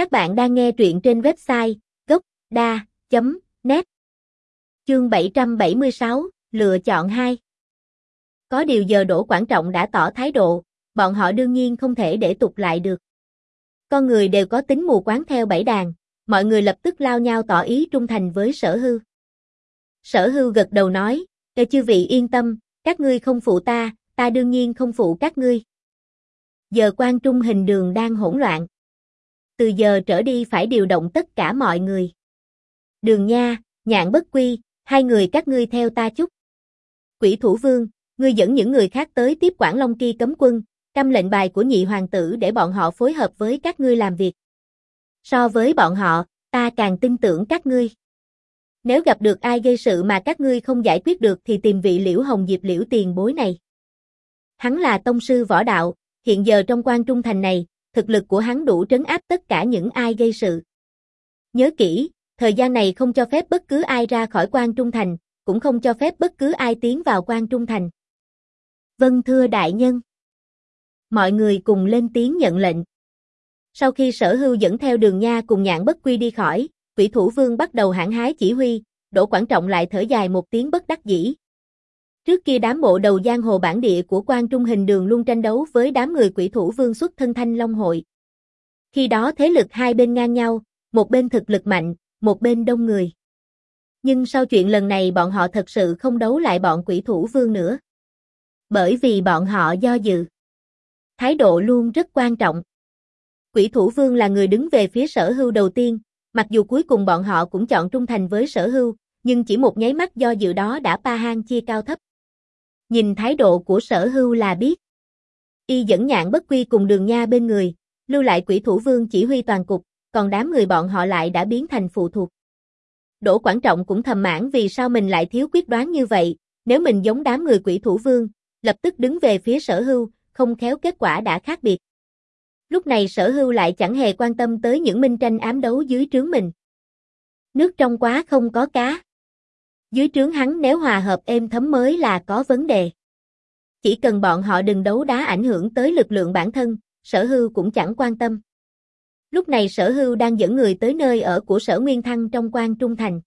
Các bạn đang nghe truyện trên website gốc.da.net Chương 776, lựa chọn 2 Có điều giờ Đỗ Quảng Trọng đã tỏ thái độ, bọn họ đương nhiên không thể để tục lại được. Con người đều có tính mù quáng theo bảy đàn, mọi người lập tức lao nhau tỏ ý trung thành với sở hư. Sở hư gật đầu nói, Ê chư vị yên tâm, các ngươi không phụ ta, ta đương nhiên không phụ các ngươi. Giờ quan trung hình đường đang hỗn loạn. Từ giờ trở đi phải điều động tất cả mọi người. Đường nha, nhạn bất quy, hai người các ngươi theo ta chút. Quỷ thủ vương, ngươi dẫn những người khác tới tiếp quản Long Kỳ cấm quân, căm lệnh bài của nhị hoàng tử để bọn họ phối hợp với các ngươi làm việc. So với bọn họ, ta càng tin tưởng các ngươi. Nếu gặp được ai gây sự mà các ngươi không giải quyết được thì tìm vị liễu hồng diệp liễu tiền bối này. Hắn là tông sư võ đạo, hiện giờ trong quan trung thành này, thực lực của hắn đủ trấn áp tất cả những ai gây sự. Nhớ kỹ, thời gian này không cho phép bất cứ ai ra khỏi quan trung thành, cũng không cho phép bất cứ ai tiến vào quan trung thành. Vâng thưa đại nhân. Mọi người cùng lên tiếng nhận lệnh. Sau khi sở hưu dẫn theo đường nha cùng nhạn bất quy đi khỏi, quỷ thủ vương bắt đầu hãng hái chỉ huy, Đỗ Quảng Trọng lại thở dài một tiếng bất đắc dĩ. Trước kia đám bộ đầu giang hồ bản địa của quan trung hình đường luôn tranh đấu với đám người quỷ thủ vương xuất thân thanh long hội. Khi đó thế lực hai bên ngang nhau, một bên thực lực mạnh, một bên đông người. Nhưng sau chuyện lần này bọn họ thật sự không đấu lại bọn quỷ thủ vương nữa. Bởi vì bọn họ do dự. Thái độ luôn rất quan trọng. Quỷ thủ vương là người đứng về phía sở hưu đầu tiên, mặc dù cuối cùng bọn họ cũng chọn trung thành với sở hưu, nhưng chỉ một nháy mắt do dự đó đã pa hang chia cao thấp. Nhìn thái độ của sở hưu là biết. Y dẫn nhạn bất quy cùng đường nha bên người, lưu lại quỷ thủ vương chỉ huy toàn cục, còn đám người bọn họ lại đã biến thành phụ thuộc. Đỗ Quảng Trọng cũng thầm mãn vì sao mình lại thiếu quyết đoán như vậy, nếu mình giống đám người quỷ thủ vương, lập tức đứng về phía sở hưu, không khéo kết quả đã khác biệt. Lúc này sở hưu lại chẳng hề quan tâm tới những minh tranh ám đấu dưới trướng mình. Nước trong quá không có cá. Dưới trướng hắn nếu hòa hợp êm thấm mới là có vấn đề. Chỉ cần bọn họ đừng đấu đá ảnh hưởng tới lực lượng bản thân, sở hưu cũng chẳng quan tâm. Lúc này sở hưu đang dẫn người tới nơi ở của sở Nguyên Thăng trong quan Trung Thành.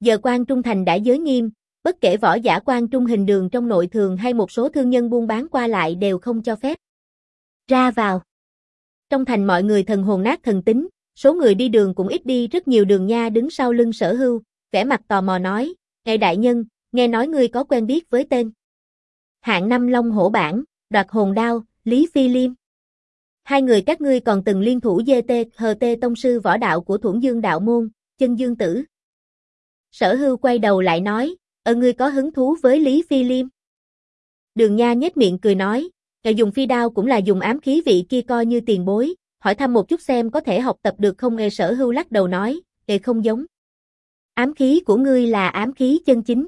Giờ quan Trung Thành đã giới nghiêm, bất kể võ giả quan Trung hình đường trong nội thường hay một số thương nhân buôn bán qua lại đều không cho phép. Ra vào. Trong thành mọi người thần hồn nát thần tính, số người đi đường cũng ít đi rất nhiều đường nha đứng sau lưng sở hưu, vẻ mặt tò mò nói, ngài đại nhân, nghe nói ngươi có quen biết với tên. Hạng năm Long Hổ Bản, đoạt hồn đao, Lý Phi Liêm. Hai người các ngươi còn từng liên thủ GT, tê Tông Sư Võ Đạo của Thuẫn Dương Đạo Môn, chân Dương Tử. Sở hưu quay đầu lại nói, ở ngươi có hứng thú với Lý Phi Liêm. Đường Nha nhếch miệng cười nói, ngài dùng phi đao cũng là dùng ám khí vị kia coi như tiền bối, hỏi thăm một chút xem có thể học tập được không nghe sở hưu lắc đầu nói, để không giống. Ám khí của ngươi là ám khí chân chính.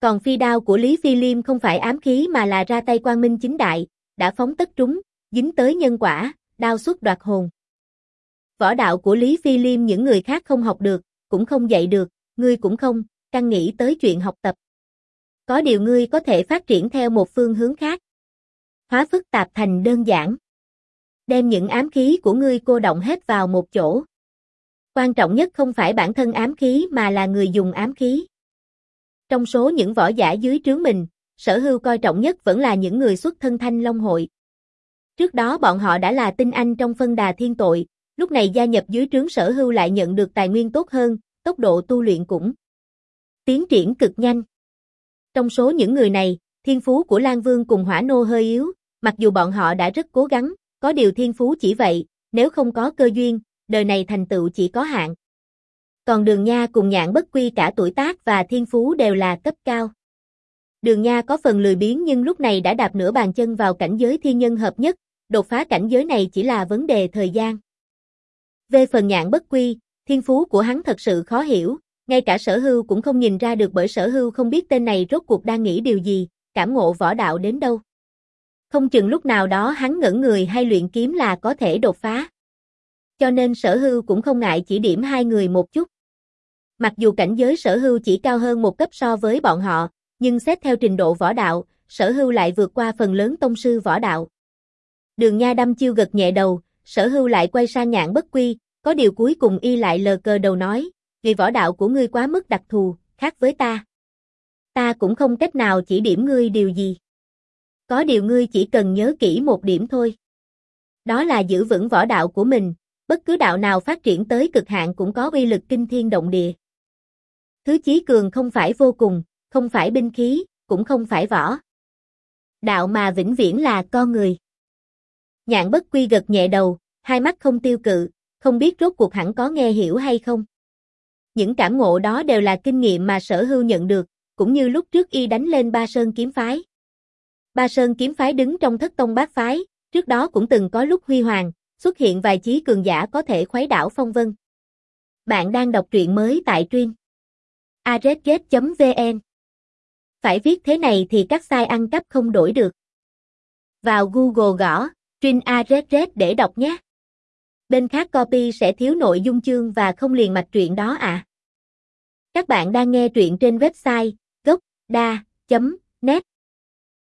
Còn phi đao của Lý Phi Liêm không phải ám khí mà là ra tay quang minh chính đại, đã phóng tất trúng, dính tới nhân quả, đao xuất đoạt hồn. Võ đạo của Lý Phi Liêm những người khác không học được, cũng không dạy được, ngươi cũng không, căng nghĩ tới chuyện học tập. Có điều ngươi có thể phát triển theo một phương hướng khác. Hóa phức tạp thành đơn giản. Đem những ám khí của ngươi cô động hết vào một chỗ. Quan trọng nhất không phải bản thân ám khí mà là người dùng ám khí. Trong số những võ giả dưới trướng mình, sở hưu coi trọng nhất vẫn là những người xuất thân thanh long hội. Trước đó bọn họ đã là tinh anh trong phân đà thiên tội, lúc này gia nhập dưới trướng sở hưu lại nhận được tài nguyên tốt hơn, tốc độ tu luyện cũng tiến triển cực nhanh. Trong số những người này, thiên phú của Lan Vương cùng Hỏa Nô hơi yếu, mặc dù bọn họ đã rất cố gắng, có điều thiên phú chỉ vậy, nếu không có cơ duyên, đời này thành tựu chỉ có hạn. Còn Đường Nha cùng Nhạn Bất Quy cả tuổi tác và thiên phú đều là cấp cao. Đường Nha có phần lười biếng nhưng lúc này đã đạp nửa bàn chân vào cảnh giới thiên nhân hợp nhất, đột phá cảnh giới này chỉ là vấn đề thời gian. Về phần Nhạn Bất Quy, thiên phú của hắn thật sự khó hiểu, ngay cả sở hưu cũng không nhìn ra được bởi sở hưu không biết tên này rốt cuộc đang nghĩ điều gì, cảm ngộ võ đạo đến đâu. Không chừng lúc nào đó hắn ngẩn người hay luyện kiếm là có thể đột phá cho nên sở hưu cũng không ngại chỉ điểm hai người một chút. Mặc dù cảnh giới sở hưu chỉ cao hơn một cấp so với bọn họ, nhưng xét theo trình độ võ đạo, sở hưu lại vượt qua phần lớn tông sư võ đạo. Đường Nha đâm chiêu gật nhẹ đầu, sở hưu lại quay sang nhạn bất quy, có điều cuối cùng y lại lờ cờ đầu nói, vì võ đạo của ngươi quá mức đặc thù, khác với ta. Ta cũng không cách nào chỉ điểm ngươi điều gì. Có điều ngươi chỉ cần nhớ kỹ một điểm thôi. Đó là giữ vững võ đạo của mình, bất cứ đạo nào phát triển tới cực hạn cũng có uy lực kinh thiên động địa. Thứ chí cường không phải vô cùng, không phải binh khí, cũng không phải võ. Đạo mà vĩnh viễn là con người. Nhạn bất quy gật nhẹ đầu, hai mắt không tiêu cự, không biết rốt cuộc hẳn có nghe hiểu hay không. Những cảm ngộ đó đều là kinh nghiệm mà sở hưu nhận được, cũng như lúc trước y đánh lên ba sơn kiếm phái. Ba sơn kiếm phái đứng trong thất tông bát phái, trước đó cũng từng có lúc huy hoàng, xuất hiện vài chí cường giả có thể khuấy đảo phong vân. Bạn đang đọc truyện mới tại truyên aresgate.vn e Phải viết thế này thì các sai ăn cắp không đổi được. Vào Google gõ, Trin aresgate e để đọc nhé. Bên khác copy sẽ thiếu nội dung chương và không liền mạch truyện đó à. Các bạn đang nghe truyện trên website gocda.net